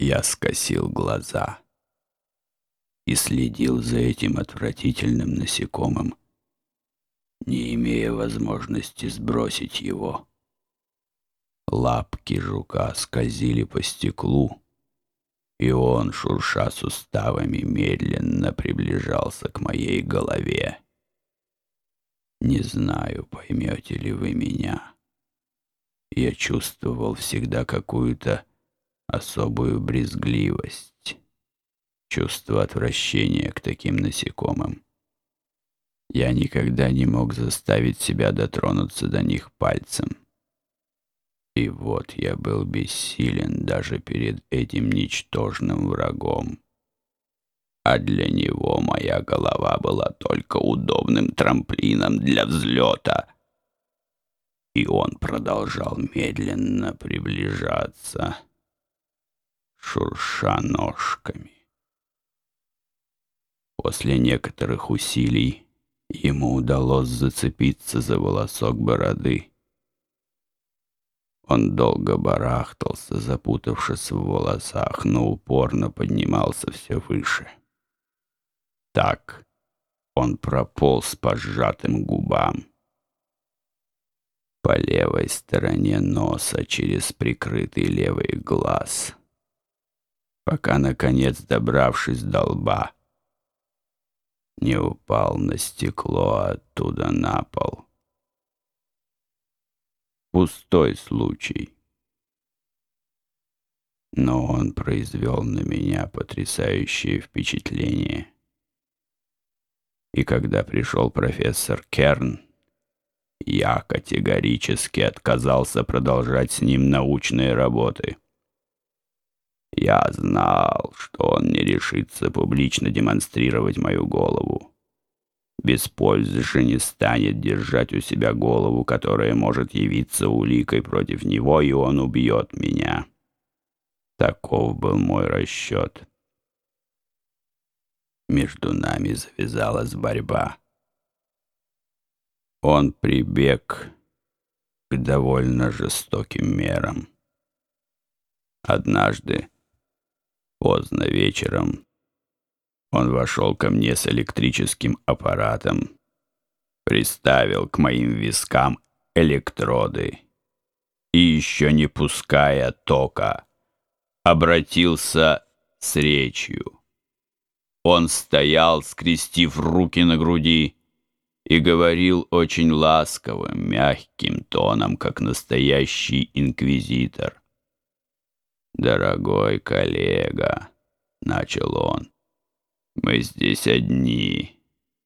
Я скосил глаза и следил за этим отвратительным насекомым, не имея возможности сбросить его. Лапки жука скользили по стеклу, и он, шурша суставами, медленно приближался к моей голове. Не знаю, поймете ли вы меня. Я чувствовал всегда какую-то особую брезгливость, чувство отвращения к таким насекомым. Я никогда не мог заставить себя дотронуться до них пальцем. И вот я был бессилен даже перед этим ничтожным врагом. А для него моя голова была только удобным трамплином для взлета. И он продолжал медленно приближаться, шурша ножками. После некоторых усилий ему удалось зацепиться за волосок бороды. Он долго барахтался, запутавшись в волосах, но упорно поднимался все выше. Так он прополз по сжатым губам. По левой стороне носа через прикрытый левый глаз, пока, наконец, добравшись до лба, не упал на стекло оттуда на пол пустой случай. Но он произвел на меня потрясающее впечатление. И когда пришел профессор Керн, я категорически отказался продолжать с ним научные работы. Я знал, что он не решится публично демонстрировать мою голову. Без пользы же не станет держать у себя голову, которая может явиться уликой против него, и он убьет меня. Таков был мой расчет. Между нами завязалась борьба. Он прибег к довольно жестоким мерам. Однажды, поздно вечером, он вошел ко мне с электрическим аппаратом, приставил к моим вискам электроды и, еще не пуская тока, обратился с речью. Он стоял, скрестив руки на груди, и говорил очень ласковым, мягким тоном, как настоящий инквизитор. «Дорогой коллега», — начал он, мы здесь одни,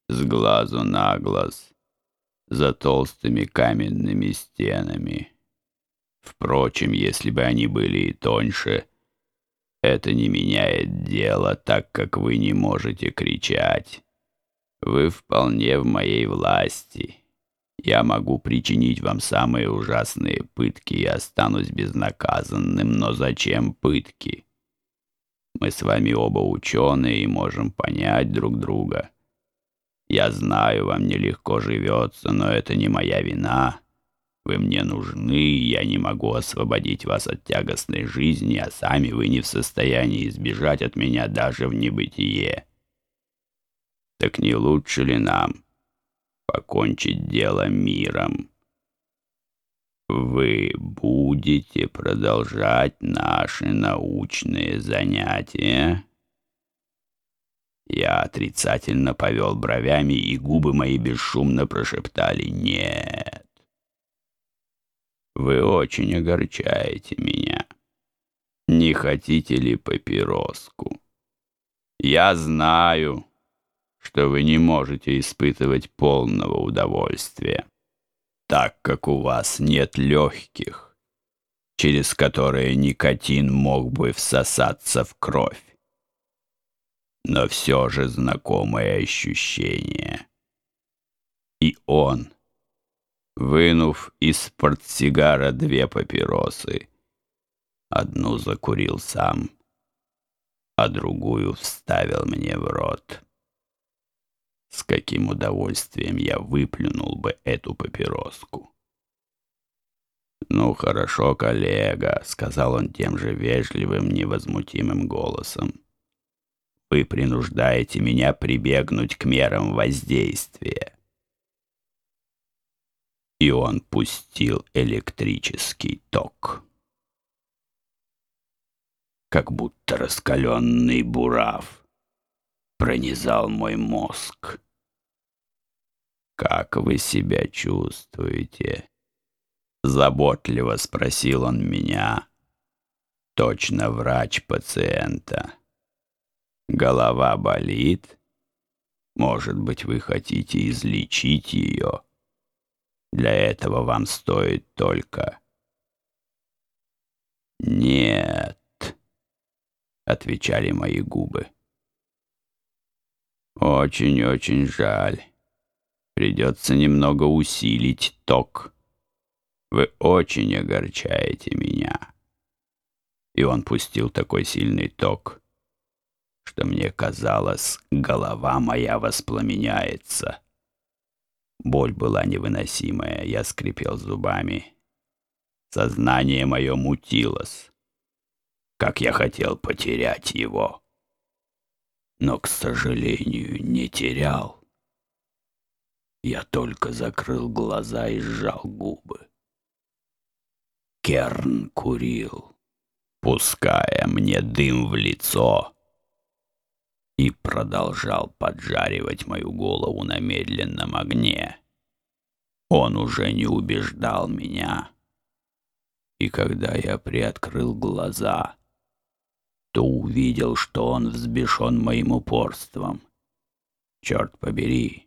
с глазу на глаз, за толстыми каменными стенами. Впрочем, если бы они были и тоньше, это не меняет дело, так как вы не можете кричать. Вы вполне в моей власти. Я могу причинить вам самые ужасные пытки и останусь безнаказанным, но зачем пытки? Мы с вами оба ученые и можем понять друг друга. Я знаю, вам нелегко живется, но это не моя вина. Вы мне нужны, и я не могу освободить вас от тягостной жизни, а сами вы не в состоянии избежать от меня даже в небытие. Так не лучше ли нам покончить дело миром?» вы будете продолжать наши научные занятия?» Я отрицательно повел бровями, и губы мои бесшумно прошептали «нет». «Вы очень огорчаете меня. Не хотите ли папироску? Я знаю, что вы не можете испытывать полного удовольствия» так как у вас нет легких, через которые никотин мог бы всосаться в кровь. Но все же знакомое ощущение. И он, вынув из портсигара две папиросы, одну закурил сам, а другую вставил мне в рот. С каким удовольствием я выплюнул бы эту папироску. «Ну, хорошо, коллега», — сказал он тем же вежливым, невозмутимым голосом. «Вы принуждаете меня прибегнуть к мерам воздействия». И он пустил электрический ток. Как будто раскаленный бурав пронизал мой мозг. «Как вы себя чувствуете?» Заботливо спросил он меня. Точно врач пациента. Голова болит? Может быть, вы хотите излечить ее? Для этого вам стоит только... Нет, отвечали мои губы. Очень-очень жаль. Придется немного усилить ток. Вы очень огорчаете меня. И он пустил такой сильный ток, что мне казалось, голова моя воспламеняется. Боль была невыносимая, я скрипел зубами. Сознание мое мутилось. Как я хотел потерять его. Но, к сожалению, не терял. Я только закрыл глаза и сжал губы. Керн курил, пуская мне дым в лицо, и продолжал поджаривать мою голову на медленном огне. Он уже не убеждал меня. И когда я приоткрыл глаза, то увидел, что он взбешен моим упорством. Черт побери,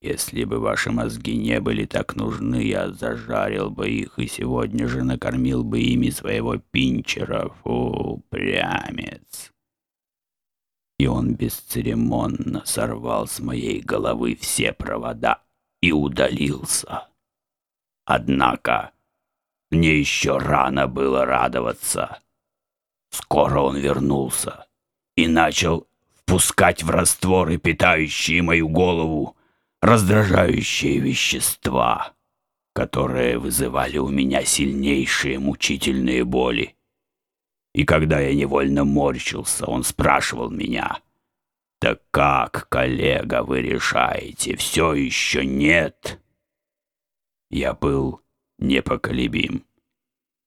если бы ваши мозги не были так нужны, я зажарил бы их и сегодня же накормил бы ими своего пинчера. Фу, прямец. И он бесцеремонно сорвал с моей головы все провода и удалился. Однако мне еще рано было радоваться. Скоро он вернулся и начал впускать в растворы, питающие мою голову, раздражающие вещества, которые вызывали у меня сильнейшие мучительные боли. И когда я невольно морщился, он спрашивал меня, «Так как, коллега, вы решаете, все еще нет?» Я был непоколебим.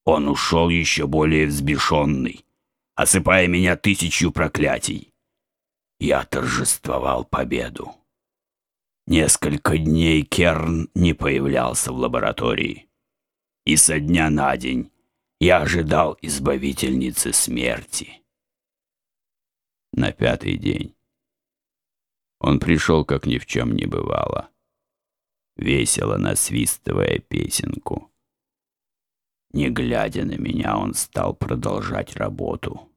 Он ушел еще более взбешенный, осыпая меня тысячью проклятий. Я торжествовал победу. Несколько дней Керн не появлялся в лаборатории. И со дня на день я ожидал избавительницы смерти. На пятый день он пришел, как ни в чем не бывало, весело насвистывая песенку. Не глядя на меня, он стал продолжать работу.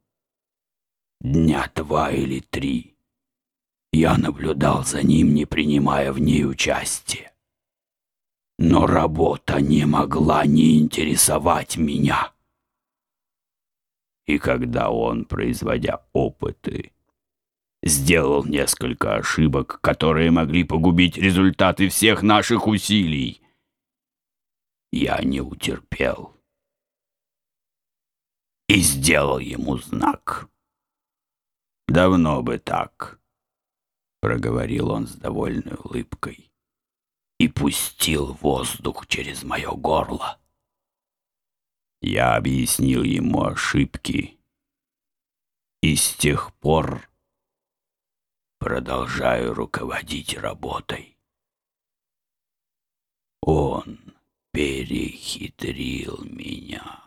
Дня два или три я наблюдал за ним, не принимая в ней участия. Но работа не могла не интересовать меня. И когда он, производя опыты, сделал несколько ошибок, которые могли погубить результаты всех наших усилий, я не утерпел и сделал ему знак. Давно бы так проговорил он с довольной улыбкой и пустил воздух через мое горло. Я объяснил ему ошибки и с тех пор продолжаю руководить работой. Он перехитрил меня.